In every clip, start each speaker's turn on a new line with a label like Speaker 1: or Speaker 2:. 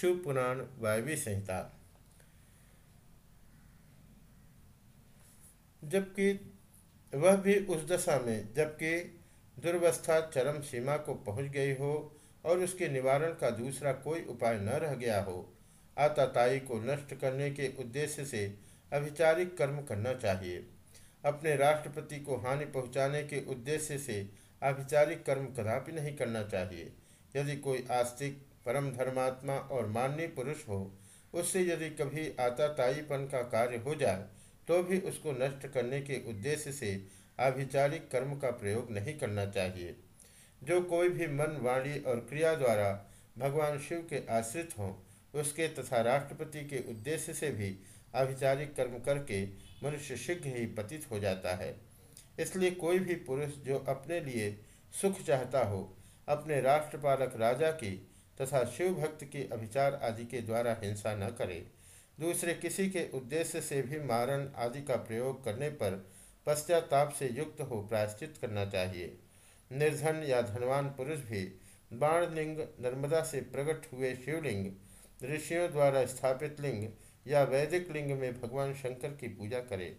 Speaker 1: शिव पुराण वायवी संहिता। जबकि वह भी उस दशा में, जबकि दुर्वस्था चरम सीमा को पहुँच गई हो और उसके निवारण का दूसरा कोई उपाय न रह गया हो आताताई को नष्ट करने के उद्देश्य से अभिचारिक कर्म करना चाहिए। अपने राष्ट्रपति को हानि पहुँचाने के उद्देश्य से अभिचारिक कर्म कदापि नहीं करना चाहिए। यदि कोई आस्तिक परम धर्मात्मा और माननीय पुरुष हो, उससे यदि कभी आताताईपन का कार्य हो जाए तो भी उसको नष्ट करने के उद्देश्य से आभिचारिक कर्म का प्रयोग नहीं करना चाहिए। जो कोई भी मन, वाणी और क्रिया द्वारा भगवान शिव के आश्रित हों, उसके तथा राष्ट्रपति के उद्देश्य से भी आभिचारिक कर्म करके मनुष्य शीघ्र ही पतित हो जाता है। इसलिए कोई भी पुरुष जो अपने लिए सुख चाहता हो, अपने राष्ट्रपालक राजा की तथा शिव भक्त की अभिचार आदि के द्वारा हिंसा न करे। दूसरे, किसी के उद्देश्य से भी मारण आदि का प्रयोग करने पर पश्चाताप से युक्त हो प्रायश्चित करना चाहिए। निर्धन या धनवान पुरुष भी बाणलिंग, नर्मदा से प्रकट हुए शिवलिंग, ऋषियों द्वारा स्थापित लिंग या वैदिक लिंग में भगवान शंकर की पूजा करे।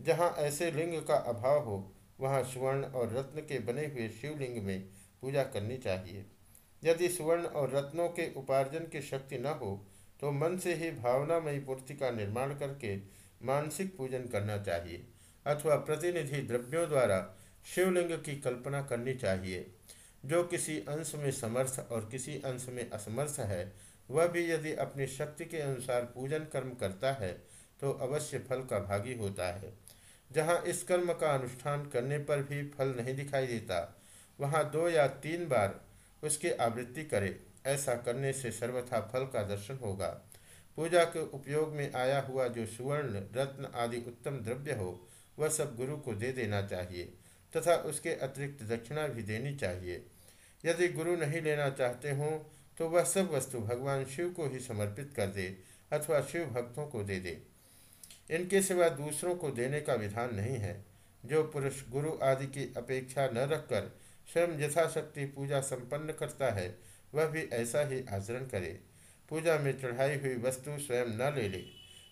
Speaker 1: जहाँ ऐसे लिंग का अभाव हो, वहाँ स्वर्ण और रत्न के बने हुए शिवलिंग में पूजा करनी चाहिए। यदि सुवर्ण और रत्नों के उपार्जन की शक्ति न हो तो मन से ही भावनामयी पूर्ति का निर्माण करके मानसिक पूजन करना चाहिए, अथवा प्रतिनिधि द्रव्यों द्वारा शिवलिंग की कल्पना करनी चाहिए। जो किसी अंश में समर्थ और किसी अंश में असमर्थ है, वह भी यदि अपनी शक्ति के अनुसार पूजन कर्म करता है तो अवश्य फल का भागी होता है। जहाँ इस कर्म का अनुष्ठान करने पर भी फल नहीं दिखाई देता, वहाँ दो या तीन बार उसकी आवृत्ति करे। ऐसा करने से सर्वथा फल का दर्शन होगा। पूजा के उपयोग में आया हुआ जो सुवर्ण, रत्न आदि उत्तम द्रव्य हो, वह सब गुरु को दे देना चाहिए, तथा उसके अतिरिक्त दक्षिणा भी देनी चाहिए। यदि गुरु नहीं लेना चाहते हों तो वह सब वस्तु भगवान शिव को ही समर्पित कर दे, अथवा शिव भक्तों को दे दे। इनके सिवा दूसरों को देने का विधान नहीं है। जो पुरुष गुरु आदि की अपेक्षा न रखकर स्वयं यथाशक्ति पूजा संपन्न करता है, वह भी ऐसा ही आचरण करे। पूजा में चढ़ाई हुई वस्तु स्वयं न ले ले।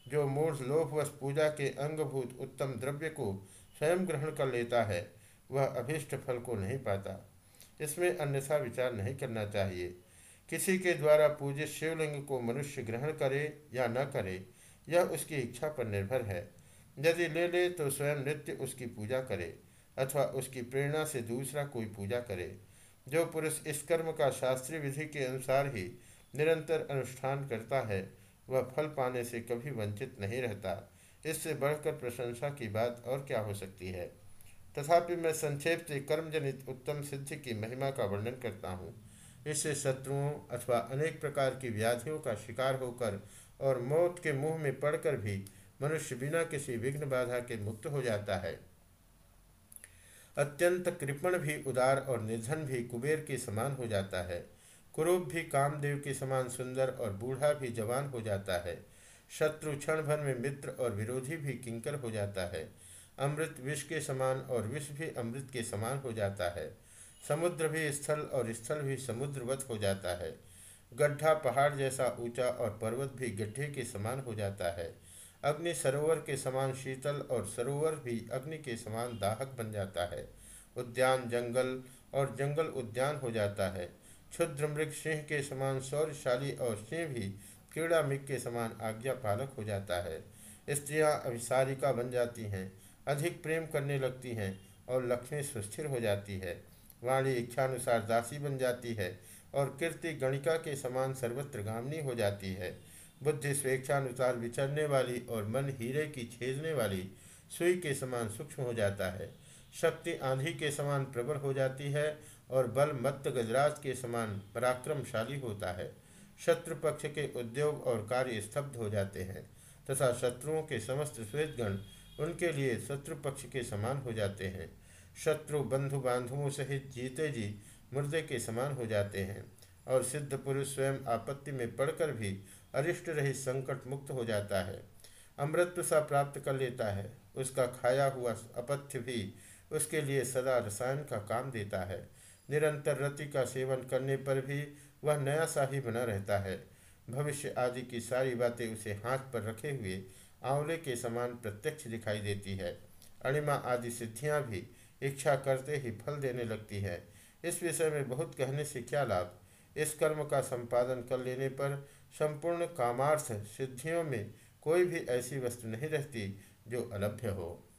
Speaker 1: जो मूढ़ लोभवश पूजा के अंगभूत उत्तम द्रव्य को स्वयं ग्रहण कर लेता है, वह अभिष्ट फल को नहीं पाता। इसमें अन्यथा विचार नहीं करना चाहिए। किसी के द्वारा पूजित शिवलिंग को मनुष्य ग्रहण करे या न करे, यह उसकी इच्छा पर निर्भर है। यदि ले ले तो स्वयं नित्य उसकी पूजा करे। अथवा उसकी प्रेरणा से दूसरा कोई पूजा करे, जो पुरुष इस कर्म का शास्त्रीय विधि के अनुसार ही निरंतर अनुष्ठान करता है, वह फल पाने से कभी वंचित नहीं रहता। इससे बढ़कर प्रशंसा की बात और क्या हो सकती है? तथापि मैं संक्षेप से कर्मजनित उत्तम सिद्धि की महिमा का वर्णन करता हूँ। इससे शत्रुओं अथवा अनेक प्रकार की व्याधियों का शिकार होकर और मौत के मुँह में पड़कर भी मनुष्य बिना किसी विघ्न बाधा के मुक्त हो जाता है। अत्यंत कृपण भी उदार और निर्धन भी कुबेर के समान हो जाता है। कुरूप भी कामदेव के समान सुंदर और बूढ़ा भी जवान हो जाता है। शत्रु क्षण भर में मित्र और विरोधी भी किंकर हो जाता है। अमृत विष के समान और विष भी अमृत के समान हो जाता है। समुद्र भी स्थल और स्थल भी समुद्रवत हो जाता है। गड्ढा पहाड़ जैसा ऊँचा और पर्वत भी गड्ढे के समान हो जाता है। अग्नि सरोवर के समान शीतल और सरोवर भी अग्नि के समान दाहक बन जाता है। उद्यान जंगल और जंगल उद्यान हो जाता है। क्षुद्र मृग सिंह के समान शौर्यशाली और सिंह भी क्रीड़ा मृग के समान आज्ञा पालक हो जाता है। स्त्रियाँ अभिसारिका बन जाती हैं, अधिक प्रेम करने लगती हैं और लक्ष्मी सुस्थिर हो जाती है। वाणी इच्छानुसार दासी बन जाती है और कीर्ति गणिका के समान सर्वत्र गामनी हो जाती है। बुद्धि स्वेच्छानुसार विचरने वाली और मन हीरे की छेदने वाली सुई के समान सूक्ष्म हो जाता है। शक्ति आंधी के समान प्रबल हो जाती है और बल मत्त गजराज के समान पराक्रमशाली होता है। शत्रु पक्ष के उद्योग और कार्य स्तब्ध हो जाते हैं तथा शत्रुओं के समस्त श्वेतगण उनके लिए शत्रु पक्ष के समान हो जाते हैं। शत्रु बंधु बांधुओं सहित जीते जी मुर्दे के समान हो जाते हैं। और सिद्ध पुरुष स्वयं आपत्ति में पड़कर भी अरिष्ट रहित संकट मुक्त हो जाता है। अमृत सा प्राप्त कर लेता है। उसका खाया हुआ अपथ्य भी उसके लिए सदा रसायन का काम देता है। निरंतर रति का सेवन करने पर भी वह नया सा ही बना रहता है। भविष्य आदि की सारी बातें उसे हाथ पर रखे हुए आंवले के समान प्रत्यक्ष दिखाई देती है। अणिमा आदि सिद्धियाँ भी इच्छा करते ही फल देने लगती है। इस विषय में बहुत कहने से क्या लाभ? इस कर्म का संपादन कर लेने पर संपूर्ण कामार्थ सिद्धियों में कोई भी ऐसी वस्तु नहीं रहती जो अलभ्य हो।